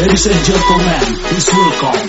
Ladies and gentlemen, please welcome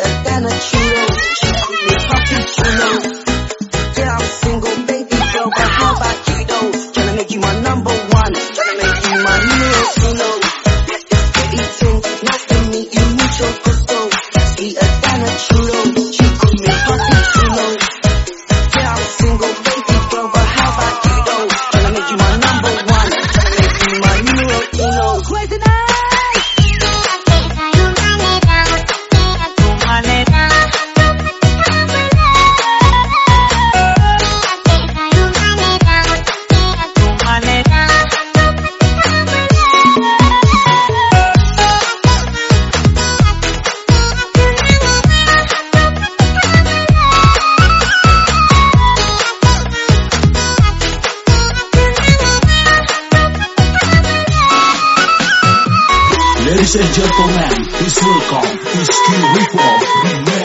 vida até Ladies and gentlemen, please welcome Whiskey Revolve